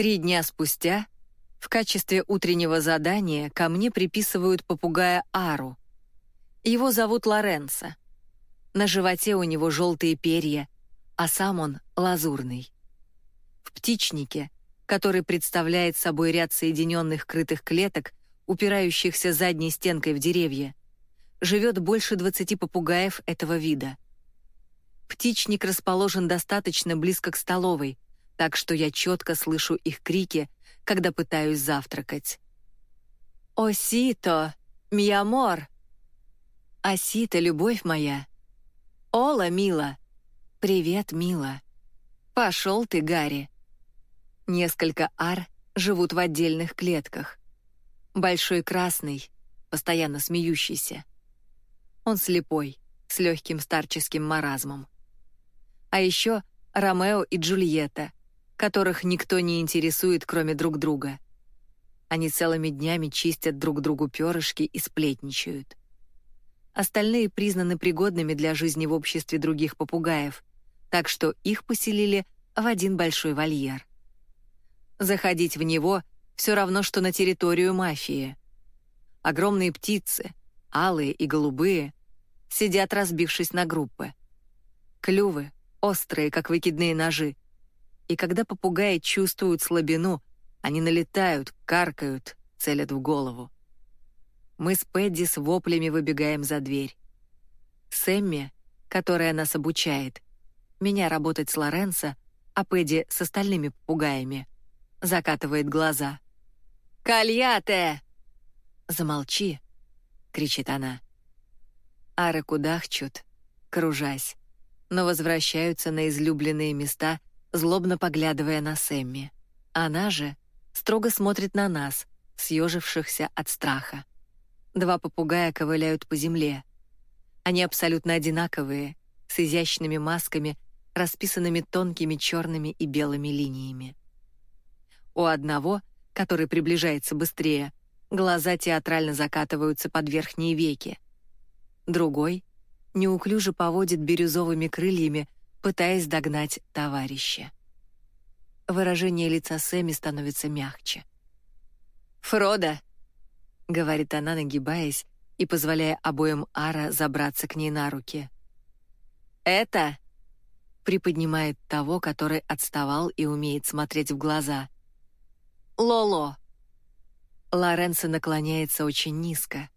Три дня спустя в качестве утреннего задания ко мне приписывают попугая Ару. Его зовут Лоренцо. На животе у него желтые перья, а сам он лазурный. В птичнике, который представляет собой ряд соединенных крытых клеток, упирающихся задней стенкой в деревья, живет больше 20 попугаев этого вида. Птичник расположен достаточно близко к столовой, так что я четко слышу их крики, когда пытаюсь завтракать. «Осито, миамор!» «Осита, любовь моя!» «Ола, мила!» «Привет, мила!» «Пошел ты, Гарри!» Несколько ар живут в отдельных клетках. Большой красный, постоянно смеющийся. Он слепой, с легким старческим маразмом. А еще Ромео и Джульетта, которых никто не интересует, кроме друг друга. Они целыми днями чистят друг другу перышки и сплетничают. Остальные признаны пригодными для жизни в обществе других попугаев, так что их поселили в один большой вольер. Заходить в него все равно, что на территорию мафии. Огромные птицы, алые и голубые, сидят, разбившись на группы. Клювы, острые, как выкидные ножи, и когда попугаи чувствуют слабину, они налетают, каркают, целят в голову. Мы с Пэдди с воплями выбегаем за дверь. Сэмми, которая нас обучает, меня работать с Лоренцо, а Пэдди с остальными попугаями, закатывает глаза. «Кальяте!» «Замолчи!» — кричит она. Ары кудахчут, кружась, но возвращаются на излюбленные места злобно поглядывая на Сэмми. Она же строго смотрит на нас, съежившихся от страха. Два попугая ковыляют по земле. Они абсолютно одинаковые, с изящными масками, расписанными тонкими черными и белыми линиями. У одного, который приближается быстрее, глаза театрально закатываются под верхние веки. Другой неуклюже поводит бирюзовыми крыльями, пытаясь догнать товарища. Выражение лица Сэмми становится мягче. «Фродо!» — говорит она, нагибаясь и позволяя обоим Ара забраться к ней на руки. «Это...» — приподнимает того, который отставал и умеет смотреть в глаза. «Лоло!» Лоренцо наклоняется очень низко,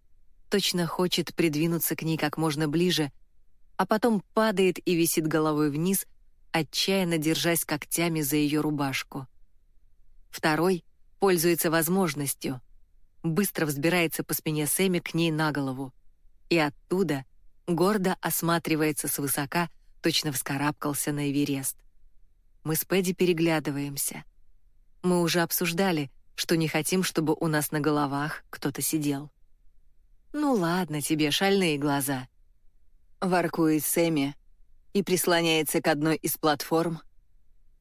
точно хочет придвинуться к ней как можно ближе — а потом падает и висит головой вниз, отчаянно держась когтями за ее рубашку. Второй пользуется возможностью, быстро взбирается по спине Сэмми к ней на голову и оттуда гордо осматривается свысока, точно вскарабкался на Эверест. Мы с Пэдди переглядываемся. Мы уже обсуждали, что не хотим, чтобы у нас на головах кто-то сидел. «Ну ладно тебе, шальные глаза», воркует Сэмми и прислоняется к одной из платформ,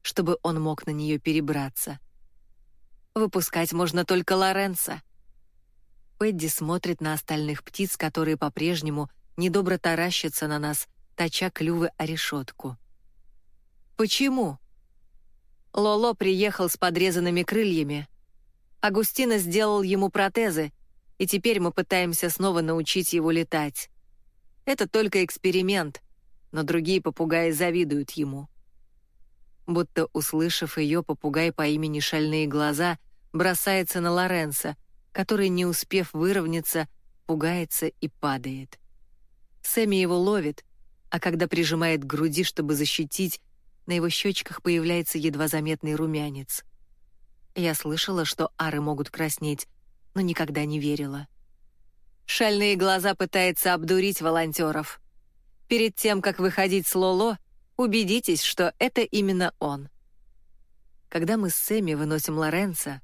чтобы он мог на нее перебраться. Выпускать можно только Лоренца. Пэдди смотрит на остальных птиц, которые по-прежнему недобро таращатся на нас, точа клювы о решетку. Почему? Лоло приехал с подрезанными крыльями. Агустина сделал ему протезы, и теперь мы пытаемся снова научить его летать. Это только эксперимент, но другие попугаи завидуют ему. Будто услышав ее, попугай по имени Шальные глаза бросается на Лоренса, который, не успев выровняться, пугается и падает. Сэмми его ловит, а когда прижимает к груди, чтобы защитить, на его щечках появляется едва заметный румянец. Я слышала, что ары могут краснеть, но никогда не верила. Шальные глаза пытается обдурить волонтеров. Перед тем, как выходить с Лоло, убедитесь, что это именно он. Когда мы с Сэмми выносим Лоренца,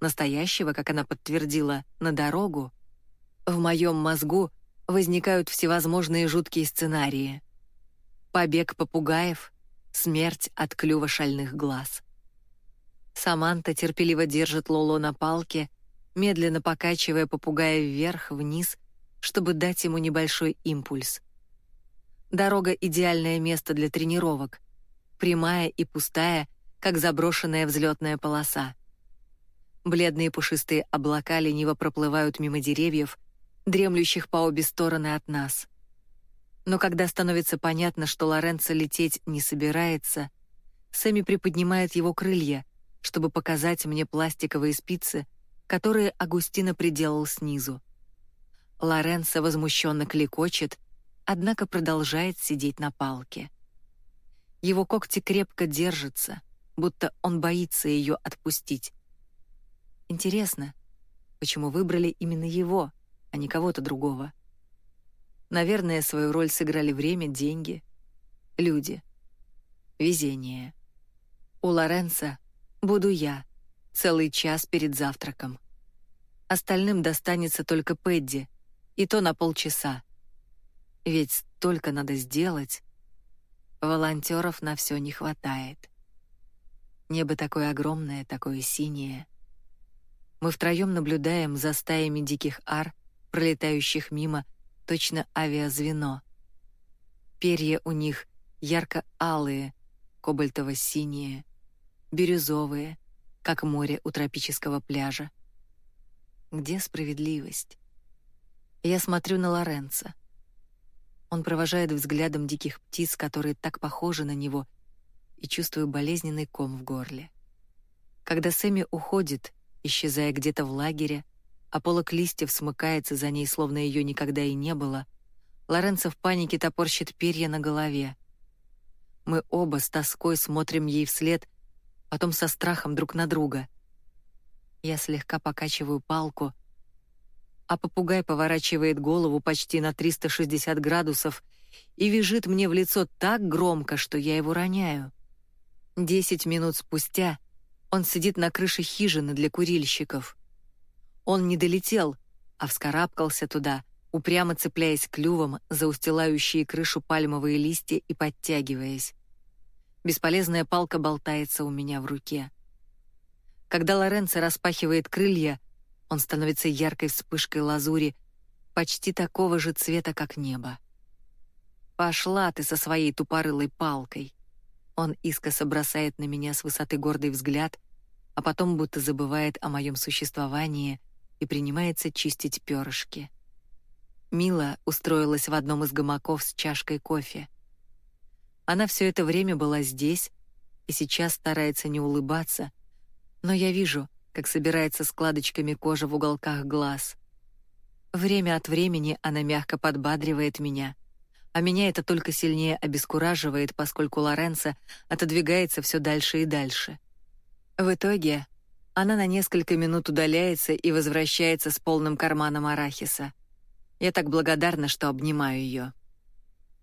настоящего, как она подтвердила, на дорогу, в моем мозгу возникают всевозможные жуткие сценарии. Побег попугаев, смерть от клюва шальных глаз. Саманта терпеливо держит Лоло на палке, медленно покачивая попугая вверх-вниз, чтобы дать ему небольшой импульс. Дорога — идеальное место для тренировок. Прямая и пустая, как заброшенная взлетная полоса. Бледные пушистые облака лениво проплывают мимо деревьев, дремлющих по обе стороны от нас. Но когда становится понятно, что Лоренцо лететь не собирается, Сэмми приподнимает его крылья, чтобы показать мне пластиковые спицы, которые Агустина приделал снизу. Лоренцо возмущенно кликочет, однако продолжает сидеть на палке. Его когти крепко держатся, будто он боится ее отпустить. Интересно, почему выбрали именно его, а не кого-то другого? Наверное, свою роль сыграли время, деньги, люди, везение. У Лоренца буду я целый час перед завтраком. Остальным достанется только Пэдди, и то на полчаса. Ведь столько надо сделать. Волонтеров на все не хватает. Небо такое огромное, такое синее. Мы втроем наблюдаем за стаями диких ар, пролетающих мимо, точно авиазвено. Перья у них ярко-алые, кобальтово-синие, бирюзовые, как море у тропического пляжа. Где справедливость? Я смотрю на Лоренца. Он провожает взглядом диких птиц, которые так похожи на него, и чувствую болезненный ком в горле. Когда Сэмми уходит, исчезая где-то в лагере, а полок листьев смыкается за ней, словно ее никогда и не было, Лоренцо в панике топорщит перья на голове. Мы оба с тоской смотрим ей вслед, потом со страхом друг на друга. Я слегка покачиваю палку, а попугай поворачивает голову почти на 360 градусов и визжит мне в лицо так громко, что я его роняю. Десять минут спустя он сидит на крыше хижины для курильщиков. Он не долетел, а вскарабкался туда, упрямо цепляясь клювом за устилающие крышу пальмовые листья и подтягиваясь. Бесполезная палка болтается у меня в руке. Когда Лоренцо распахивает крылья, он становится яркой вспышкой лазури, почти такого же цвета, как небо. «Пошла ты со своей тупорылой палкой!» Он искоса бросает на меня с высоты гордый взгляд, а потом будто забывает о моем существовании и принимается чистить перышки. Мила устроилась в одном из гамаков с чашкой кофе. Она все это время была здесь и сейчас старается не улыбаться, но я вижу, как собирается складочками кожа в уголках глаз. Время от времени она мягко подбадривает меня — а меня это только сильнее обескураживает, поскольку Лоренцо отодвигается все дальше и дальше. В итоге она на несколько минут удаляется и возвращается с полным карманом арахиса. Я так благодарна, что обнимаю ее.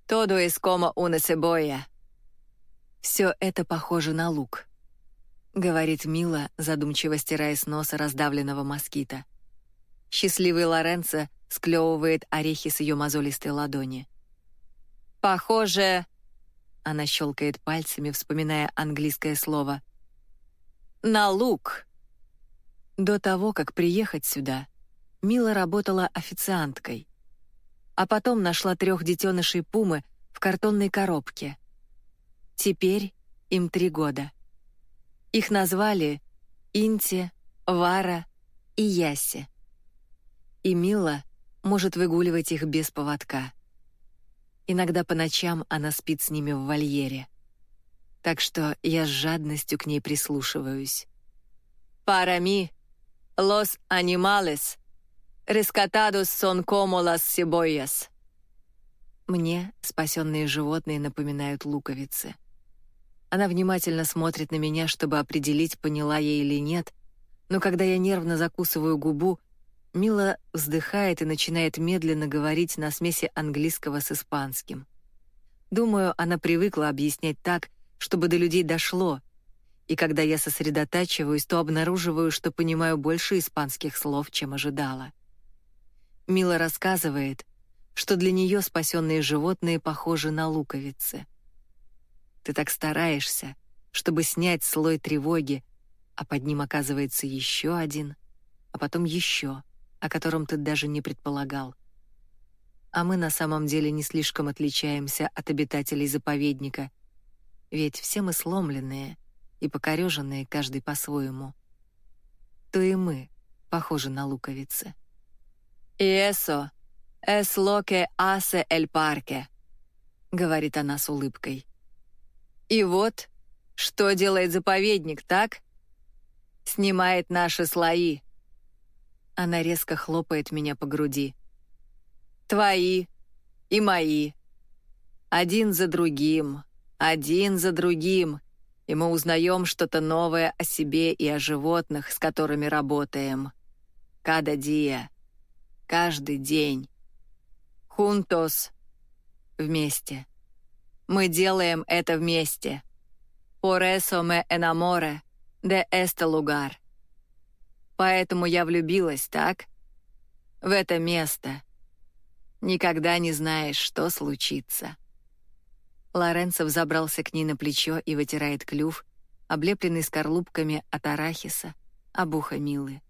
«Todo es como una cebolla». «Все это похоже на лук», — говорит Мила, задумчиво стирая с носа раздавленного москита. Счастливый Лоренцо склевывает орехи с ее мозолистой ладони. Похоже, она щелкает пальцами, вспоминая английское слово. На лук. До того, как приехать сюда, Мила работала официанткой, а потом нашла трех детенышей пумы в картонной коробке. Теперь им три года. Их назвали Инти, Вара и Яси. И Мила может выгуливать их без поводка. Иногда по ночам она спит с ними в вольере. Так что я с жадностью к ней прислушиваюсь. «Para mí, los animales rescatados son como las cebollas». Мне спасенные животные напоминают луковицы. Она внимательно смотрит на меня, чтобы определить, поняла я или нет, но когда я нервно закусываю губу, Мила вздыхает и начинает медленно говорить на смеси английского с испанским. Думаю, она привыкла объяснять так, чтобы до людей дошло, и когда я сосредотачиваюсь, то обнаруживаю, что понимаю больше испанских слов, чем ожидала. Мила рассказывает, что для нее спасенные животные похожи на луковицы. Ты так стараешься, чтобы снять слой тревоги, а под ним оказывается еще один, а потом еще — о котором ты даже не предполагал. А мы на самом деле не слишком отличаемся от обитателей заповедника, ведь все мы сломленные, и покореженные каждый по-своему, то и мы похожи на луковицы. «Иэсо, эс локе асе эль парке», — говорит она с улыбкой. «И вот, что делает заповедник, так? Снимает наши слои». Она резко хлопает меня по груди. «Твои и мои. Один за другим, один за другим, и мы узнаем что-то новое о себе и о животных, с которыми работаем. Када дия. Каждый день. Хунтос. Вместе. Мы делаем это вместе. Por eso me enamore de este lugar. Поэтому я влюбилась, так? В это место. Никогда не знаешь, что случится. Лоренцо взобрался к ней на плечо и вытирает клюв, облепленный скорлупками от арахиса, об ухо Милы.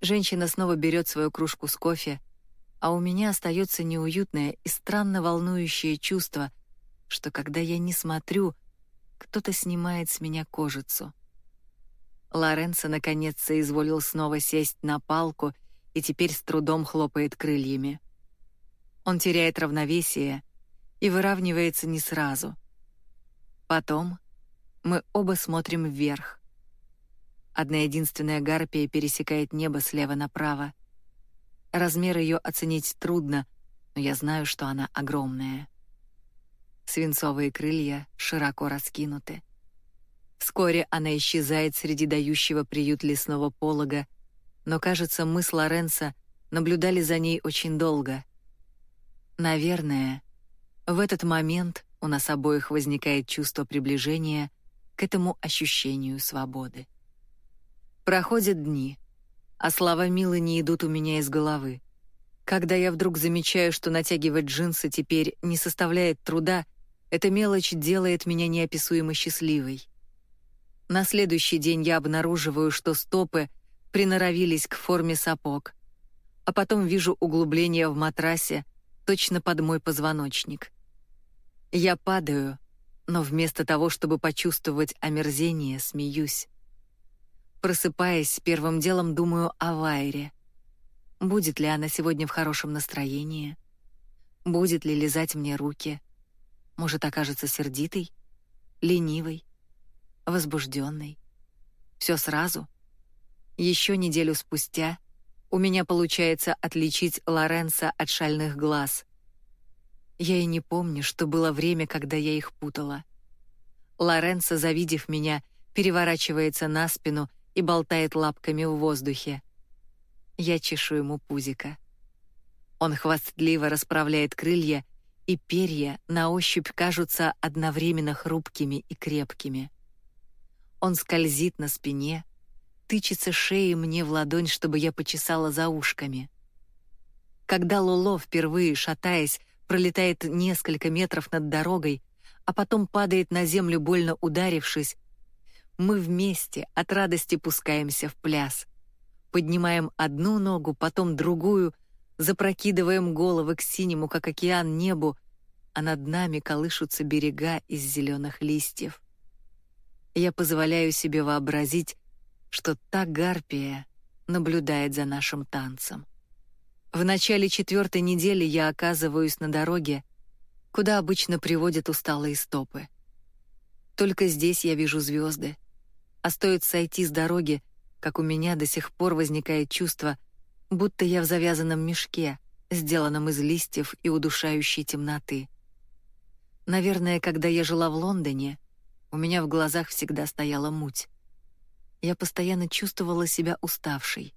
Женщина снова берет свою кружку с кофе, а у меня остается неуютное и странно волнующее чувство, что когда я не смотрю, кто-то снимает с меня кожицу. Лоренцо наконец соизволил снова сесть на палку и теперь с трудом хлопает крыльями. Он теряет равновесие и выравнивается не сразу. Потом мы оба смотрим вверх. Одна единственная гарпия пересекает небо слева направо. Размер ее оценить трудно, но я знаю, что она огромная. Свинцовые крылья широко раскинуты. Вскоре она исчезает среди дающего приют лесного полога, но, кажется, мы с Лоренцо наблюдали за ней очень долго — Наверное, в этот момент у нас обоих возникает чувство приближения к этому ощущению свободы. Проходят дни, а слова Милы не идут у меня из головы. Когда я вдруг замечаю, что натягивать джинсы теперь не составляет труда, эта мелочь делает меня неописуемо счастливой. На следующий день я обнаруживаю, что стопы приноровились к форме сапог, а потом вижу углубление в матрасе, точно под мой позвоночник. Я падаю, но вместо того, чтобы почувствовать омерзение, смеюсь. Просыпаясь, первым делом думаю о Вайре. Будет ли она сегодня в хорошем настроении? Будет ли лизать мне руки? Может, окажется сердитой, ленивой, возбужденной? Все сразу? Еще неделю спустя у меня получается отличить Лоренса от шальных глаз. Я и не помню, что было время, когда я их путала. Лоренцо, завидев меня, переворачивается на спину и болтает лапками в воздухе. Я чешу ему пузико. Он хвастливо расправляет крылья, и перья на ощупь кажутся одновременно хрупкими и крепкими. Он скользит на спине, тычется шеей мне в ладонь, чтобы я почесала за ушками. Когда Лоло, впервые шатаясь, пролетает несколько метров над дорогой, а потом падает на землю, больно ударившись, мы вместе от радости пускаемся в пляс. Поднимаем одну ногу, потом другую, запрокидываем головы к синему, как океан, небу, а над нами колышутся берега из зеленых листьев. Я позволяю себе вообразить, что та гарпия наблюдает за нашим танцем. В начале четвертой недели я оказываюсь на дороге, куда обычно приводят усталые стопы. Только здесь я вижу звезды, а стоит сойти с дороги, как у меня до сих пор возникает чувство, будто я в завязанном мешке, сделанном из листьев и удушающей темноты. Наверное, когда я жила в Лондоне, у меня в глазах всегда стояла муть. Я постоянно чувствовала себя уставшей.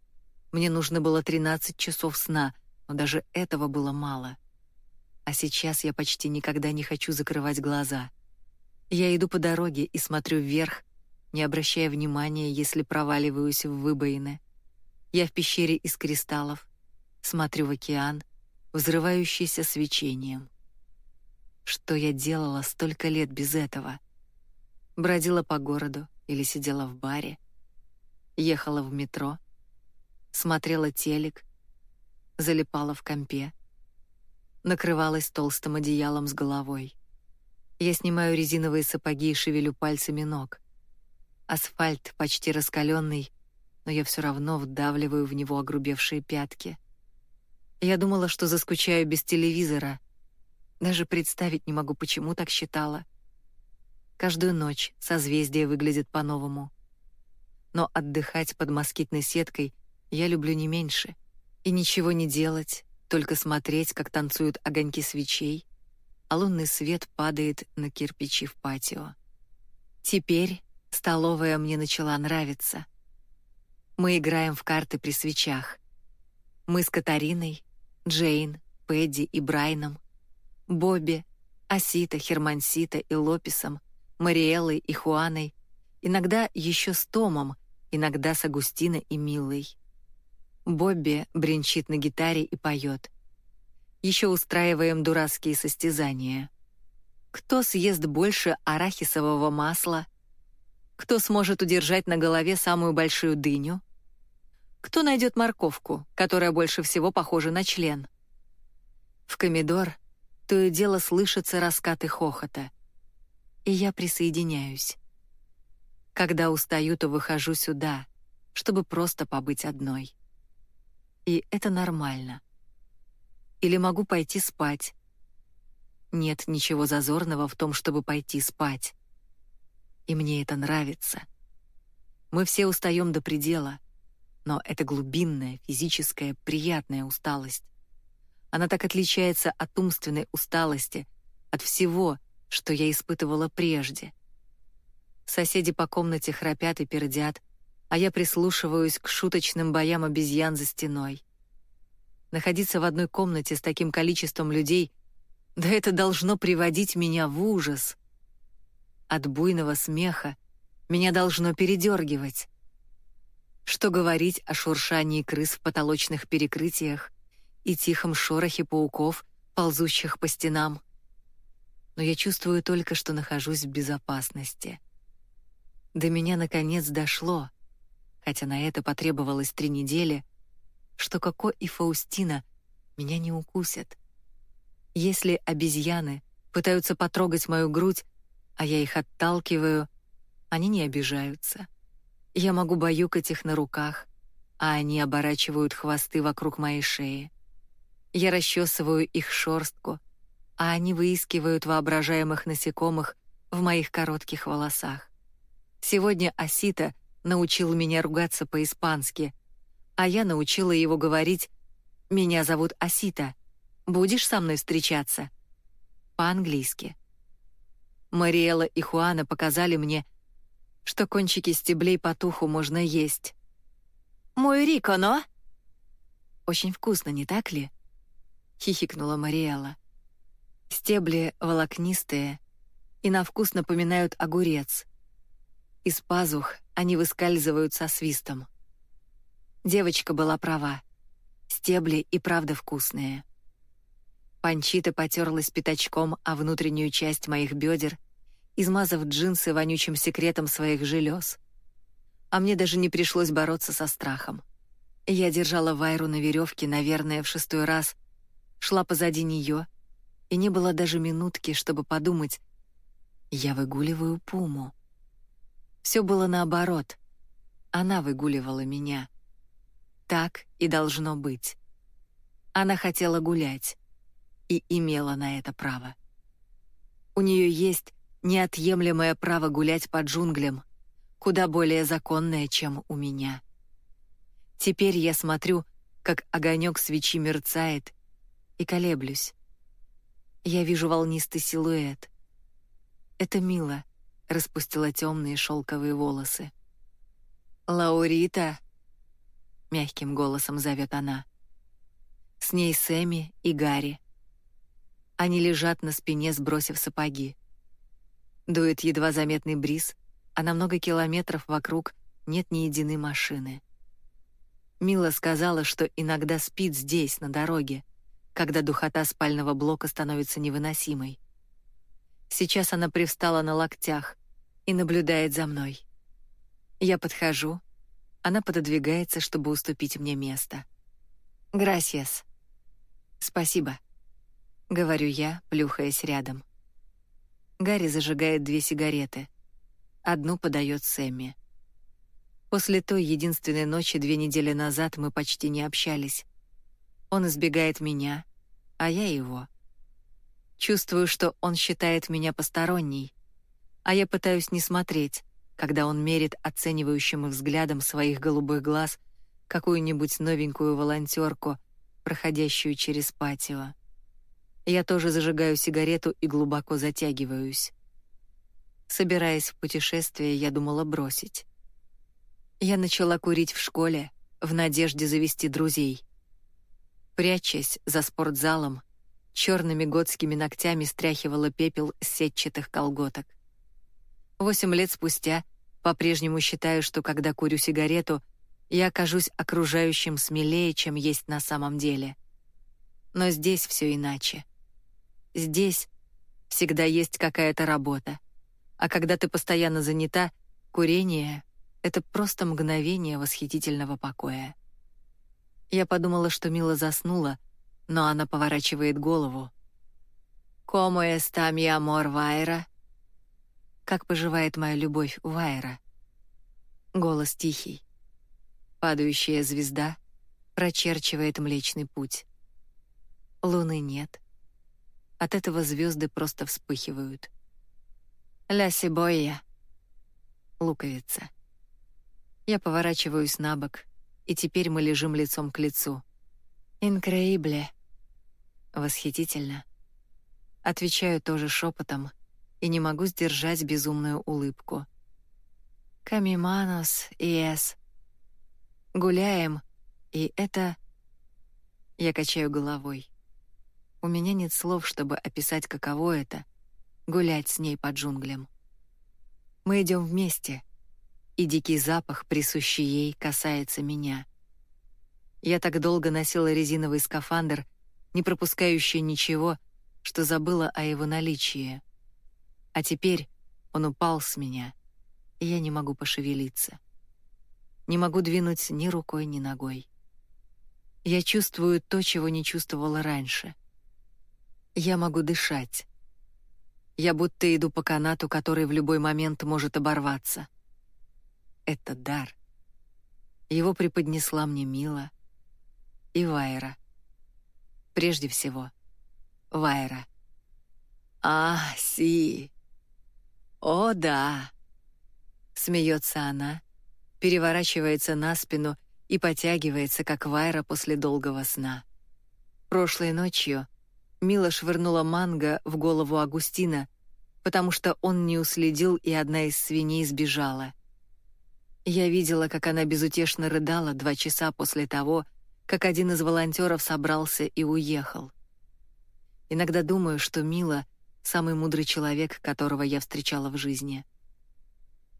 Мне нужно было 13 часов сна, но даже этого было мало. А сейчас я почти никогда не хочу закрывать глаза. Я иду по дороге и смотрю вверх, не обращая внимания, если проваливаюсь в выбоины. Я в пещере из кристаллов, смотрю в океан, взрывающийся свечением. Что я делала столько лет без этого? Бродила по городу или сидела в баре? ехала в метро, смотрела телек, залипала в компе, накрывалась толстым одеялом с головой. Я снимаю резиновые сапоги и шевелю пальцами ног. Асфальт почти раскаленный, но я все равно вдавливаю в него огрубевшие пятки. Я думала, что заскучаю без телевизора. Даже представить не могу, почему так считала. Каждую ночь созвездие выглядит по-новому. Но отдыхать под москитной сеткой я люблю не меньше. И ничего не делать, только смотреть, как танцуют огоньки свечей, а лунный свет падает на кирпичи в патио. Теперь столовая мне начала нравиться. Мы играем в карты при свечах. Мы с Катариной, Джейн, Пэдди и Брайном, Бобби, Асита, Хермансита и Лопесом, Мариэллой и Хуаной, иногда еще с Томом, иногда с Агустиной и Милой. Бобби бренчит на гитаре и поет. Еще устраиваем дурацкие состязания. Кто съест больше арахисового масла? Кто сможет удержать на голове самую большую дыню? Кто найдет морковку, которая больше всего похожа на член? В комедор то и дело слышатся раскаты хохота. И я присоединяюсь. Когда устаю, то выхожу сюда, чтобы просто побыть одной и это нормально. Или могу пойти спать. Нет ничего зазорного в том, чтобы пойти спать. И мне это нравится. Мы все устаем до предела, но это глубинная, физическая, приятная усталость. Она так отличается от умственной усталости, от всего, что я испытывала прежде. Соседи по комнате храпят и пердят, а я прислушиваюсь к шуточным боям обезьян за стеной. Находиться в одной комнате с таким количеством людей, да это должно приводить меня в ужас. От буйного смеха меня должно передергивать. Что говорить о шуршании крыс в потолочных перекрытиях и тихом шорохе пауков, ползущих по стенам. Но я чувствую только, что нахожусь в безопасности. До меня наконец дошло — хотя на это потребовалось три недели, что Коко и Фаустина меня не укусят. Если обезьяны пытаются потрогать мою грудь, а я их отталкиваю, они не обижаются. Я могу баюкать их на руках, а они оборачивают хвосты вокруг моей шеи. Я расчесываю их шорстку, а они выискивают воображаемых насекомых в моих коротких волосах. Сегодня Асита научил меня ругаться по-испански, а я научила его говорить «Меня зовут Асита. Будешь со мной встречаться?» По-английски. Мариэла и Хуана показали мне, что кончики стеблей по туху можно есть. «Мой Рико, но...» «Очень вкусно, не так ли?» — хихикнула Мариэла. Стебли волокнистые и на вкус напоминают огурец. Из пазух они выскальзывают со свистом. Девочка была права. Стебли и правда вкусные. Панчита потерлась пятачком о внутреннюю часть моих бедер, измазав джинсы вонючим секретом своих желез. А мне даже не пришлось бороться со страхом. Я держала Вайру на веревке, наверное, в шестой раз, шла позади нее, и не было даже минутки, чтобы подумать, я выгуливаю пуму. Все было наоборот. Она выгуливала меня. Так и должно быть. Она хотела гулять и имела на это право. У нее есть неотъемлемое право гулять по джунглям, куда более законное, чем у меня. Теперь я смотрю, как огонек свечи мерцает, и колеблюсь. Я вижу волнистый силуэт. Это мило распустила темные шелковые волосы. «Лаурита!» — мягким голосом зовет она. С ней Сэмми и Гарри. Они лежат на спине, сбросив сапоги. Дует едва заметный бриз, а на много километров вокруг нет ни единой машины. Мила сказала, что иногда спит здесь, на дороге, когда духота спального блока становится невыносимой. Сейчас она привстала на локтях, и наблюдает за мной. Я подхожу, она пододвигается, чтобы уступить мне место. «Грасиас». «Спасибо», — говорю я, плюхаясь рядом. Гарри зажигает две сигареты. Одну подает Сэмми. После той единственной ночи две недели назад мы почти не общались. Он избегает меня, а я его. Чувствую, что он считает меня посторонней, а я пытаюсь не смотреть, когда он мерит оценивающим взглядом своих голубых глаз какую-нибудь новенькую волонтерку, проходящую через патио. Я тоже зажигаю сигарету и глубоко затягиваюсь. Собираясь в путешествие, я думала бросить. Я начала курить в школе в надежде завести друзей. Прячась за спортзалом, черными готскими ногтями стряхивала пепел с сетчатых колготок. Восемь лет спустя по-прежнему считаю, что когда курю сигарету, я окажусь окружающим смелее, чем есть на самом деле. Но здесь все иначе. Здесь всегда есть какая-то работа. А когда ты постоянно занята, курение это просто мгновение восхитительного покоя. Я подумала, что Мила заснула, но она поворачивает голову. «Como está mi amor, Вайра?» «Как поживает моя любовь, Вайра?» Голос тихий. Падающая звезда прочерчивает Млечный Путь. Луны нет. От этого звезды просто вспыхивают. «Ля Сибойя» — луковица. Я поворачиваюсь на бок, и теперь мы лежим лицом к лицу. «Инкреибле!» «Восхитительно!» Отвечаю тоже шепотом и не могу сдержать безумную улыбку. «Камиманос и эс!» «Гуляем, и это...» Я качаю головой. У меня нет слов, чтобы описать, каково это — гулять с ней по джунглям. Мы идем вместе — и дикий запах, присущий ей, касается меня. Я так долго носила резиновый скафандр, не пропускающий ничего, что забыла о его наличии. А теперь он упал с меня, и я не могу пошевелиться. Не могу двинуть ни рукой, ни ногой. Я чувствую то, чего не чувствовала раньше. Я могу дышать. Я будто иду по канату, который в любой момент может оборваться — это дар. Его преподнесла мне Мила и Вайра. Прежде всего, Вайра. «А, си! О, да!» Смеется она, переворачивается на спину и потягивается, как Вайра после долгого сна. Прошлой ночью Мила швырнула манго в голову Агустина, потому что он не уследил, и одна из свиней сбежала. Я видела, как она безутешно рыдала два часа после того, как один из волонтеров собрался и уехал. Иногда думаю, что Мила — самый мудрый человек, которого я встречала в жизни.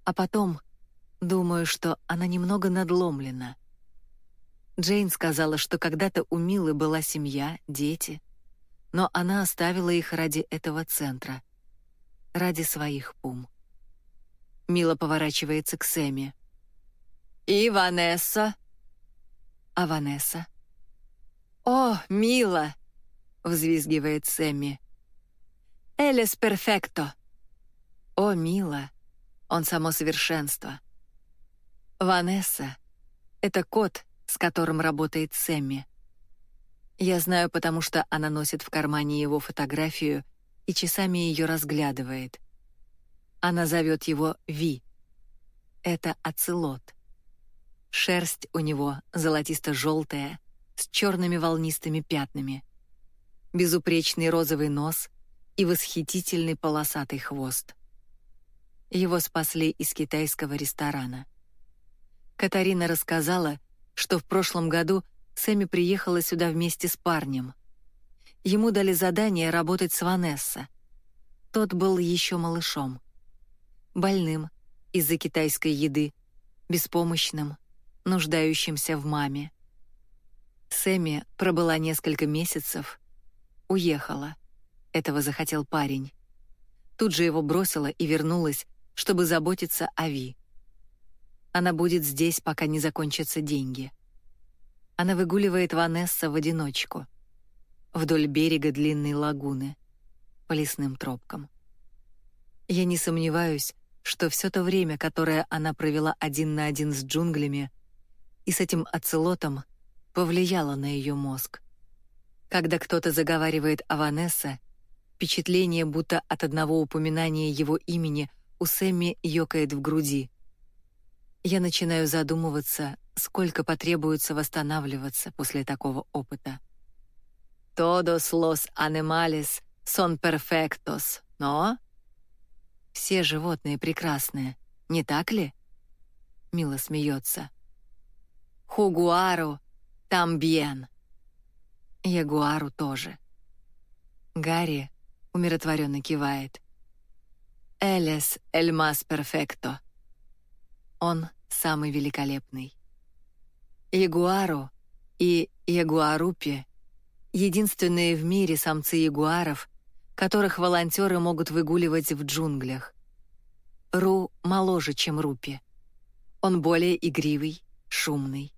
А потом думаю, что она немного надломлена. Джейн сказала, что когда-то у Милы была семья, дети, но она оставила их ради этого центра, ради своих пум. Мила поворачивается к Сэмми. «И Ванесса?» «А Ванесса?» «О, мила!» — взвизгивает Сэмми. «Элес перфекто!» «О, мила!» Он само совершенство. Ванесса — это кот, с которым работает Сэмми. Я знаю, потому что она носит в кармане его фотографию и часами ее разглядывает. Она зовет его Ви. Это оцелот. Шерсть у него золотисто-желтая, с черными волнистыми пятнами. Безупречный розовый нос и восхитительный полосатый хвост. Его спасли из китайского ресторана. Катарина рассказала, что в прошлом году Сэмми приехала сюда вместе с парнем. Ему дали задание работать с Ванесса. Тот был еще малышом. Больным из-за китайской еды, беспомощным, нуждающимся в маме. Сэмми пробыла несколько месяцев, уехала. Этого захотел парень. Тут же его бросила и вернулась, чтобы заботиться о Ви. Она будет здесь, пока не закончатся деньги. Она выгуливает Ванесса в одиночку. Вдоль берега длинной лагуны, по лесным тропкам. Я не сомневаюсь, что все то время, которое она провела один на один с джунглями и с этим оцелотом, повлияло на ее мозг. Когда кто-то заговаривает о Ванессе, впечатление, будто от одного упоминания его имени у Сэмми ёкает в груди. Я начинаю задумываться, сколько потребуется восстанавливаться после такого опыта. «Todos los animales son perfectos, но...» «Все животные прекрасные, не так ли?» Мила смеется. «Хугуару тамбьен». Ягуару тоже. Гарри умиротворенно кивает. «Элес эль мас перфекто». Он самый великолепный. Ягуару и ягуарупе — единственные в мире самцы ягуаров, которых волонтеры могут выгуливать в джунглях. Ру моложе, чем Рупи. Он более игривый, шумный.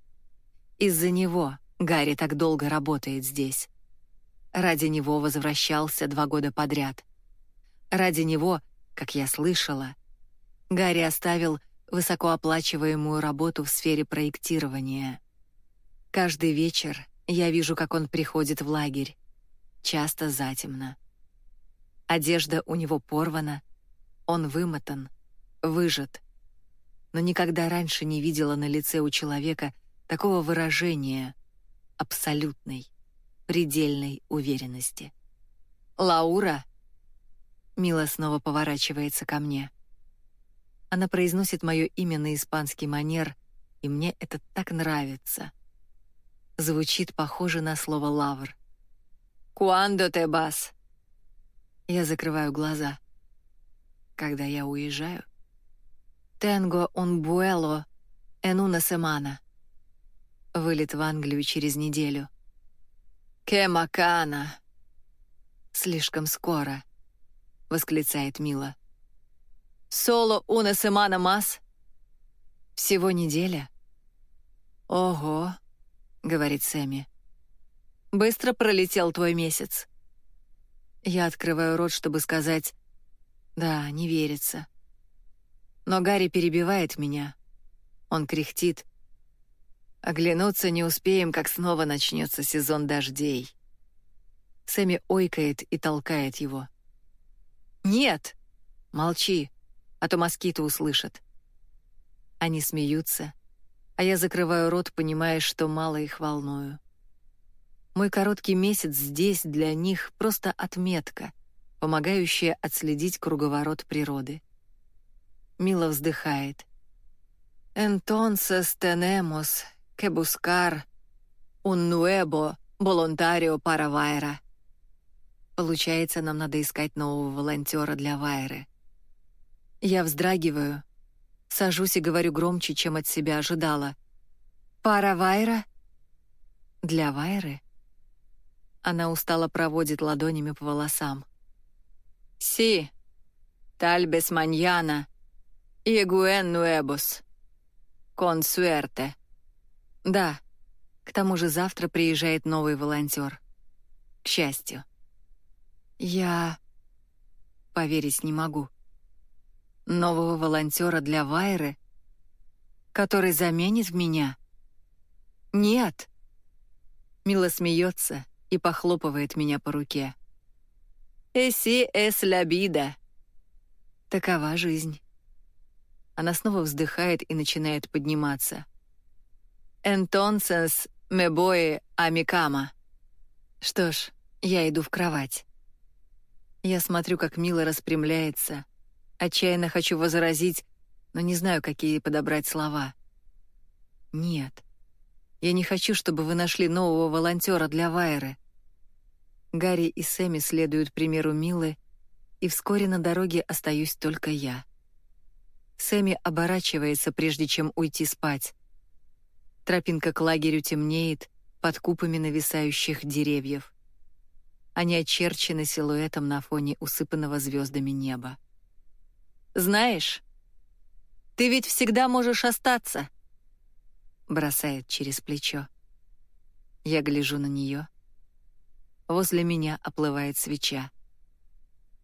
Из-за него Гарри так долго работает здесь. Ради него возвращался два года подряд. Ради него, как я слышала, Гарри оставил высокооплачиваемую работу в сфере проектирования. Каждый вечер я вижу, как он приходит в лагерь, часто затемно. Одежда у него порвана, он вымотан, выжат. Но никогда раньше не видела на лице у человека такого выражения абсолютной, предельной уверенности. «Лаура!» Мила снова поворачивается ко мне. Она произносит мое имя на испанский манер, и мне это так нравится. Звучит похоже на слово «лавр». «Куандо те бас?» Я закрываю глаза. Когда я уезжаю? «Тенго un vuelo en una semana». Вылет в Англию через неделю. «Кемакана!» «Слишком скоро», — восклицает Мила. «Соло una semana más?» «Всего неделя?» «Ого», — говорит Сэмми. «Быстро пролетел твой месяц». Я открываю рот, чтобы сказать «Да, не верится». Но Гарри перебивает меня. Он кряхтит. Оглянуться не успеем, как снова начнется сезон дождей. Сэмми ойкает и толкает его. «Нет! Молчи, а то москиты услышат». Они смеются, а я закрываю рот, понимая, что мало их волную. Мой короткий месяц здесь для них просто отметка, помогающая отследить круговорот природы. Мила вздыхает. «Entonces tenemos que buscar un nuevo voluntario para Вайра». Получается, нам надо искать нового волонтера для Вайры. Я вздрагиваю, сажусь и говорю громче, чем от себя ожидала. «Пара Вайра?» «Для Вайры?» Она устало проводит ладонями по волосам. «Си, тальбес маньяна, игуэн нуэбус, кон суэрте». «Да, к тому же завтра приезжает новый волонтер. К счастью». «Я...» Поверить не могу. Нового волонтера для Вайры, который заменит меня? Нет. Мила смеется, и похлопывает меня по руке. «Эси эс ля бида». Такова жизнь. Она снова вздыхает и начинает подниматься. «Entonces me voy a mi cama». Что ж, я иду в кровать. Я смотрю, как Мила распрямляется. Отчаянно хочу возразить, но не знаю, какие подобрать слова. Нет. Я не хочу, чтобы вы нашли нового волонтера для Вайры. Гарри и Сэмми следуют примеру Милы, и вскоре на дороге остаюсь только я. Сэмми оборачивается, прежде чем уйти спать. Тропинка к лагерю темнеет под купами нависающих деревьев. Они очерчены силуэтом на фоне усыпанного звездами неба. «Знаешь, ты ведь всегда можешь остаться», — бросает через плечо. Я гляжу на нее — Возле меня оплывает свеча.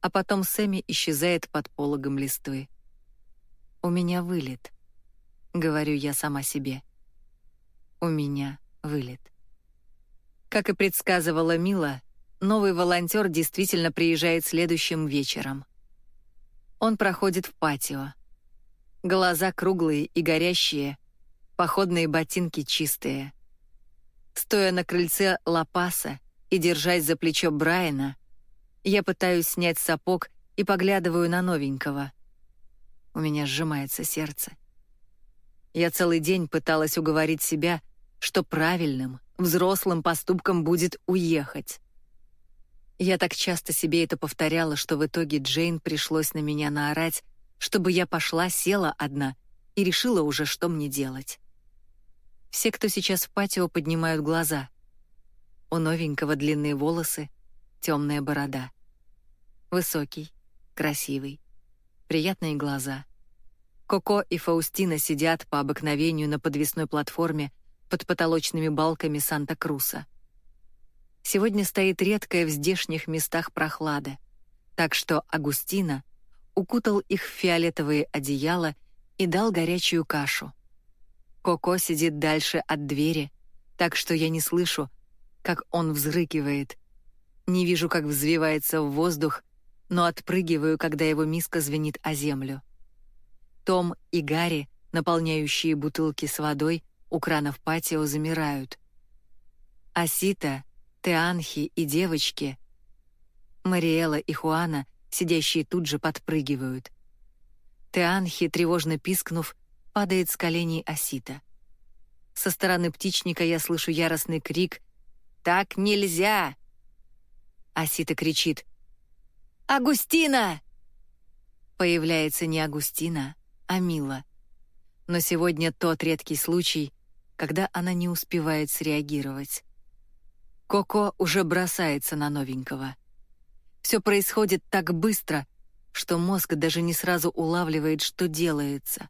А потом Сэмми исчезает под пологом листвы. «У меня вылет», — говорю я сама себе. «У меня вылет». Как и предсказывала Мила, новый волонтер действительно приезжает следующим вечером. Он проходит в патио. Глаза круглые и горящие, походные ботинки чистые. Стоя на крыльце Лапаса и держась за плечо Брайана, я пытаюсь снять сапог и поглядываю на новенького. У меня сжимается сердце. Я целый день пыталась уговорить себя, что правильным, взрослым поступком будет уехать. Я так часто себе это повторяла, что в итоге Джейн пришлось на меня наорать, чтобы я пошла, села одна и решила уже, что мне делать. Все, кто сейчас в патио, поднимают глаза. У новенького длинные волосы, темная борода. Высокий, красивый, приятные глаза. Коко и Фаустина сидят по обыкновению на подвесной платформе под потолочными балками Санта-Круса. Сегодня стоит редкая в здешних местах прохлада, так что Агустина укутал их в фиолетовые одеяла и дал горячую кашу. Коко сидит дальше от двери, так что я не слышу, как он взрыкивает. Не вижу, как взвивается в воздух, но отпрыгиваю, когда его миска звенит о землю. Том и Гарри, наполняющие бутылки с водой, у кранов патио замирают. Асита, Теанхи и девочки, Мариэла и Хуана, сидящие тут же, подпрыгивают. Теанхи, тревожно пискнув, падает с коленей Асита. Со стороны птичника я слышу яростный крик «Так нельзя!» Асита кричит «Агустина!» Появляется не Агустина, а Мила. Но сегодня тот редкий случай, когда она не успевает среагировать. Коко уже бросается на новенького. Все происходит так быстро, что мозг даже не сразу улавливает, что делается.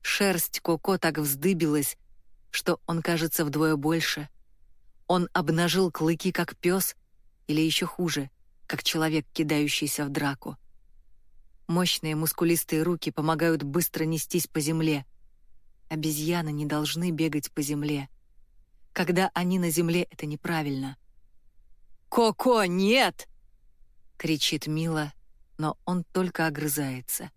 Шерсть Коко так вздыбилась, что он кажется вдвое больше. Он обнажил клыки, как пес, или еще хуже, как человек, кидающийся в драку. Мощные мускулистые руки помогают быстро нестись по земле. Обезьяны не должны бегать по земле. Когда они на земле, это неправильно. «Коко, нет!» — кричит Мила, но он только огрызается.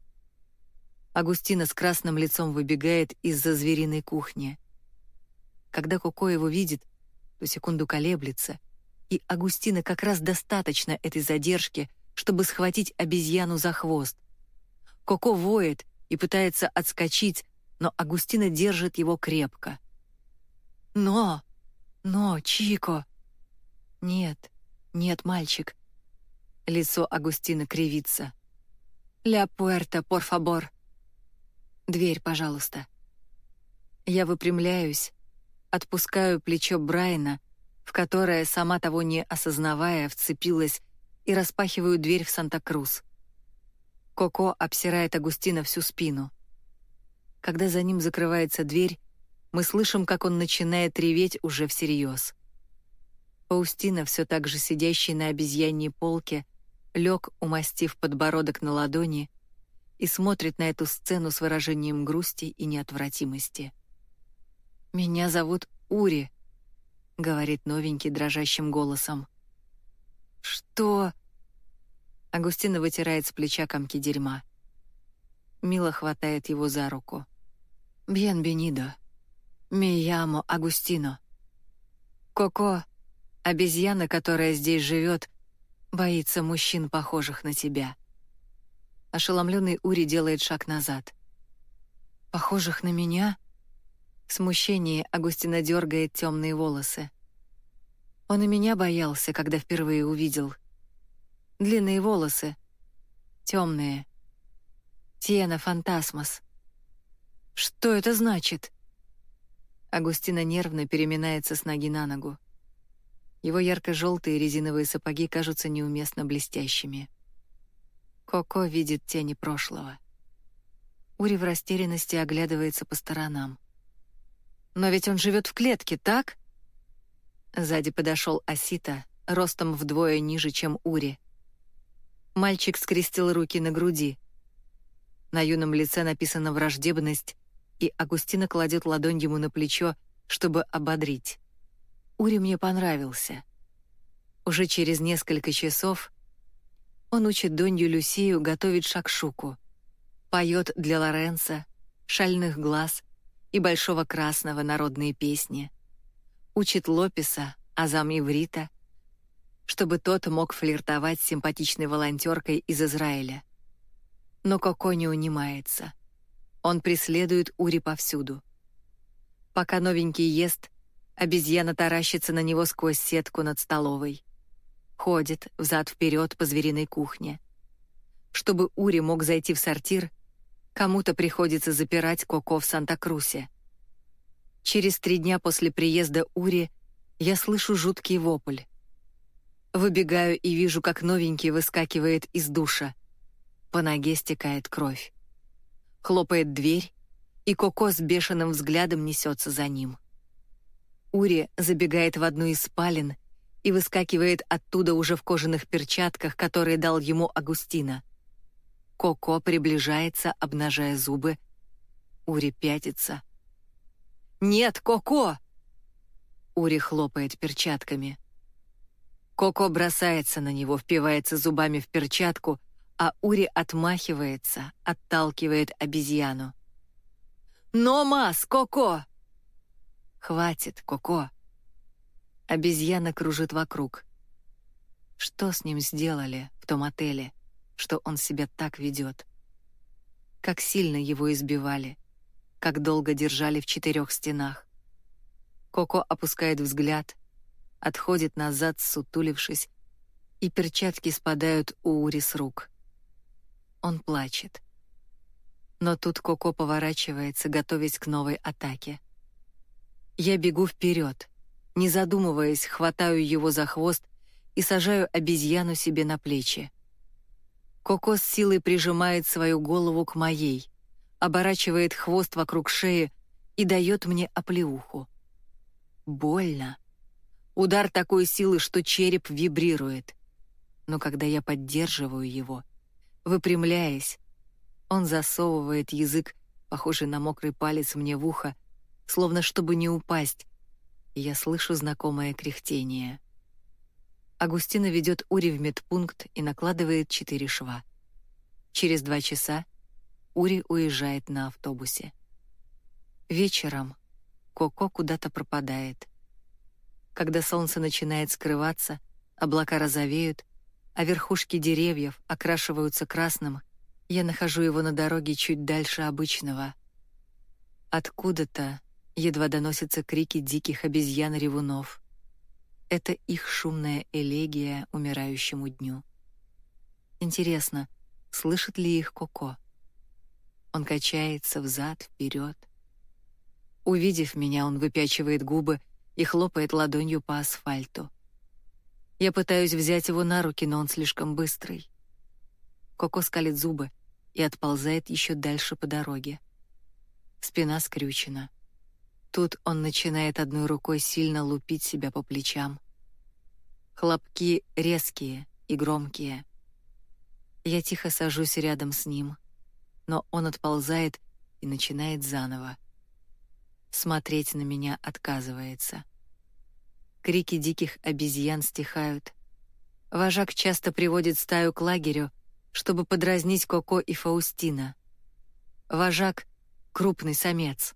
Агустина с красным лицом выбегает из-за звериной кухни. Когда Коко его видит, то секунду колеблется, и Агустина как раз достаточно этой задержки, чтобы схватить обезьяну за хвост. Коко воет и пытается отскочить, но Агустина держит его крепко. «Но! Но, Чико!» «Нет, нет, мальчик!» Лицо Агустина кривится. «Ля пуэрта, пор фабор!» Дверь, пожалуйста. Я выпрямляюсь, отпускаю плечо Брайана, в которое, сама того не осознавая, вцепилась, и распахиваю дверь в Санта-Крус. Коко обсирает Агустина всю спину. Когда за ним закрывается дверь, мы слышим, как он начинает реветь уже всерьез. Паустина, все так же сидящий на обезьяньей полке, лег, умастив подбородок на ладони, и смотрит на эту сцену с выражением грусти и неотвратимости. «Меня зовут Ури», — говорит новенький дрожащим голосом. «Что?» Агустина вытирает с плеча комки дерьма. Мила хватает его за руку. «Бьенбенидо. Миямо Агустино. Коко, обезьяна, которая здесь живет, боится мужчин, похожих на тебя». Ошеломленный Ури делает шаг назад. «Похожих на меня?» В смущении Агустина дергает темные волосы. Он и меня боялся, когда впервые увидел. Длинные волосы. Темные. Тиена Фантасмос. Что это значит? Агустина нервно переминается с ноги на ногу. Его ярко-желтые резиновые сапоги кажутся неуместно блестящими. Коко видит тени прошлого. Ури в растерянности оглядывается по сторонам. «Но ведь он живет в клетке, так?» Сзади подошел Асита, ростом вдвое ниже, чем Ури. Мальчик скрестил руки на груди. На юном лице написана враждебность, и Агустина кладет ладонь ему на плечо, чтобы ободрить. Ури мне понравился. Уже через несколько часов он учит Донью Люсию готовить шакшуку, поет для Лоренца, шальных глаз и большого красного народные песни, учит Лопеса, азам иврита, чтобы тот мог флиртовать с симпатичной волонтеркой из Израиля. Но Коко не унимается. Он преследует Ури повсюду. Пока новенький ест, обезьяна таращится на него сквозь сетку над столовой. Ходит взад-вперед по звериной кухне. Чтобы Ури мог зайти в сортир, кому-то приходится запирать Коко в Санта-Крусе. Через три дня после приезда Ури я слышу жуткий вопль. Выбегаю и вижу, как новенький выскакивает из душа. По ноге стекает кровь. Хлопает дверь, и Коко с бешеным взглядом несется за ним. Ури забегает в одну из спален и выскакивает оттуда уже в кожаных перчатках, которые дал ему Агустина. Коко приближается, обнажая зубы. Ури пятится. «Нет, Коко!» Ури хлопает перчатками. Коко бросается на него, впивается зубами в перчатку, а Ури отмахивается, отталкивает обезьяну. «Но, Мас, Коко!» «Хватит, Коко!» Обезьяна кружит вокруг. Что с ним сделали в том отеле, что он себя так ведет? Как сильно его избивали, как долго держали в четырех стенах. Коко опускает взгляд, отходит назад, сутулившись, и перчатки спадают у Ури с рук. Он плачет. Но тут Коко поворачивается, готовясь к новой атаке. Я бегу вперед, не задумываясь, хватаю его за хвост и сажаю обезьяну себе на плечи. Коко с силой прижимает свою голову к моей, оборачивает хвост вокруг шеи и дает мне оплеуху. Больно. Удар такой силы, что череп вибрирует. Но когда я поддерживаю его, выпрямляясь, он засовывает язык, похожий на мокрый палец мне в ухо, словно чтобы не упасть, я слышу знакомое кряхтение. Агустина ведет Ури в медпункт и накладывает четыре шва. Через два часа Ури уезжает на автобусе. Вечером Коко куда-то пропадает — когда солнце начинает скрываться, облака розовеют, а верхушки деревьев окрашиваются красным, я нахожу его на дороге чуть дальше обычного. Откуда-то едва доносятся крики диких обезьян-ревунов. Это их шумная элегия умирающему дню. Интересно, слышит ли их Коко? Он качается взад, вперед. Увидев меня, он выпячивает губы и хлопает ладонью по асфальту. Я пытаюсь взять его на руки, но он слишком быстрый. Коко скалит зубы и отползает еще дальше по дороге. Спина скрючена. Тут он начинает одной рукой сильно лупить себя по плечам. Хлопки резкие и громкие. Я тихо сажусь рядом с ним, но он отползает и начинает заново смотреть на меня отказывается. Крики диких обезьян стихают. Вожак часто приводит стаю к лагерю, чтобы подразнить Коко и Фаустина. Вожак — крупный самец.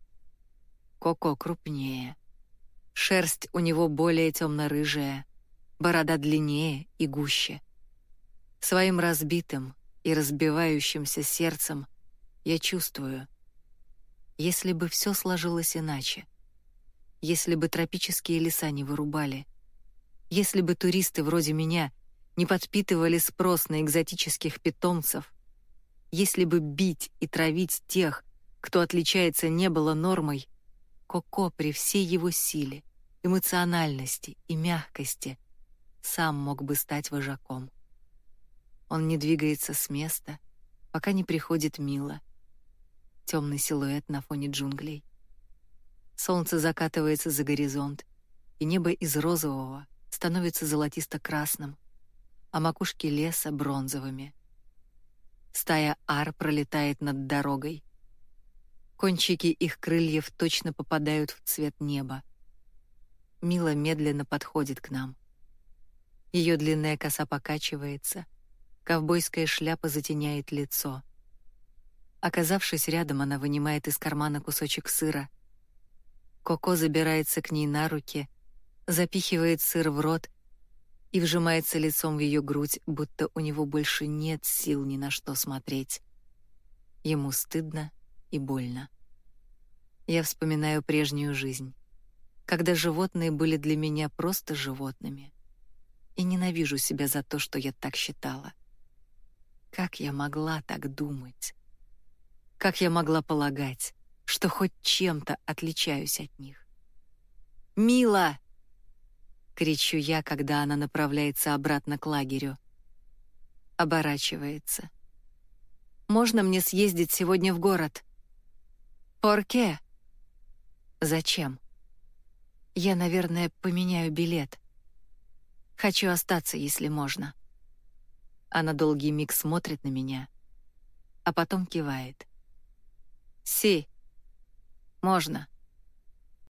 Коко крупнее. Шерсть у него более темно-рыжая, борода длиннее и гуще. Своим разбитым и разбивающимся сердцем я чувствую, если бы все сложилось иначе. Если бы тропические леса не вырубали. Если бы туристы вроде меня не подпитывали спрос на экзотических питомцев. Если бы бить и травить тех, кто отличается, не было нормой, Коко при всей его силе, эмоциональности и мягкости сам мог бы стать вожаком. Он не двигается с места, пока не приходит Мила — темный силуэт на фоне джунглей. Солнце закатывается за горизонт, и небо из розового становится золотисто-красным, а макушки леса — бронзовыми. Стая ар пролетает над дорогой. Кончики их крыльев точно попадают в цвет неба. Мила медленно подходит к нам. Ее длинная коса покачивается, ковбойская шляпа затеняет лицо. Оказавшись рядом, она вынимает из кармана кусочек сыра. Коко забирается к ней на руки, запихивает сыр в рот и вжимается лицом в ее грудь, будто у него больше нет сил ни на что смотреть. Ему стыдно и больно. Я вспоминаю прежнюю жизнь, когда животные были для меня просто животными. И ненавижу себя за то, что я так считала. Как я могла так думать? Как я могла полагать, что хоть чем-то отличаюсь от них? «Мила!» кричу я, когда она направляется обратно к лагерю. Оборачивается. Можно мне съездить сегодня в город? Порке? Зачем? Я, наверное, поменяю билет. Хочу остаться, если можно. Она долгий миг смотрит на меня, а потом кивает. Си. Можно.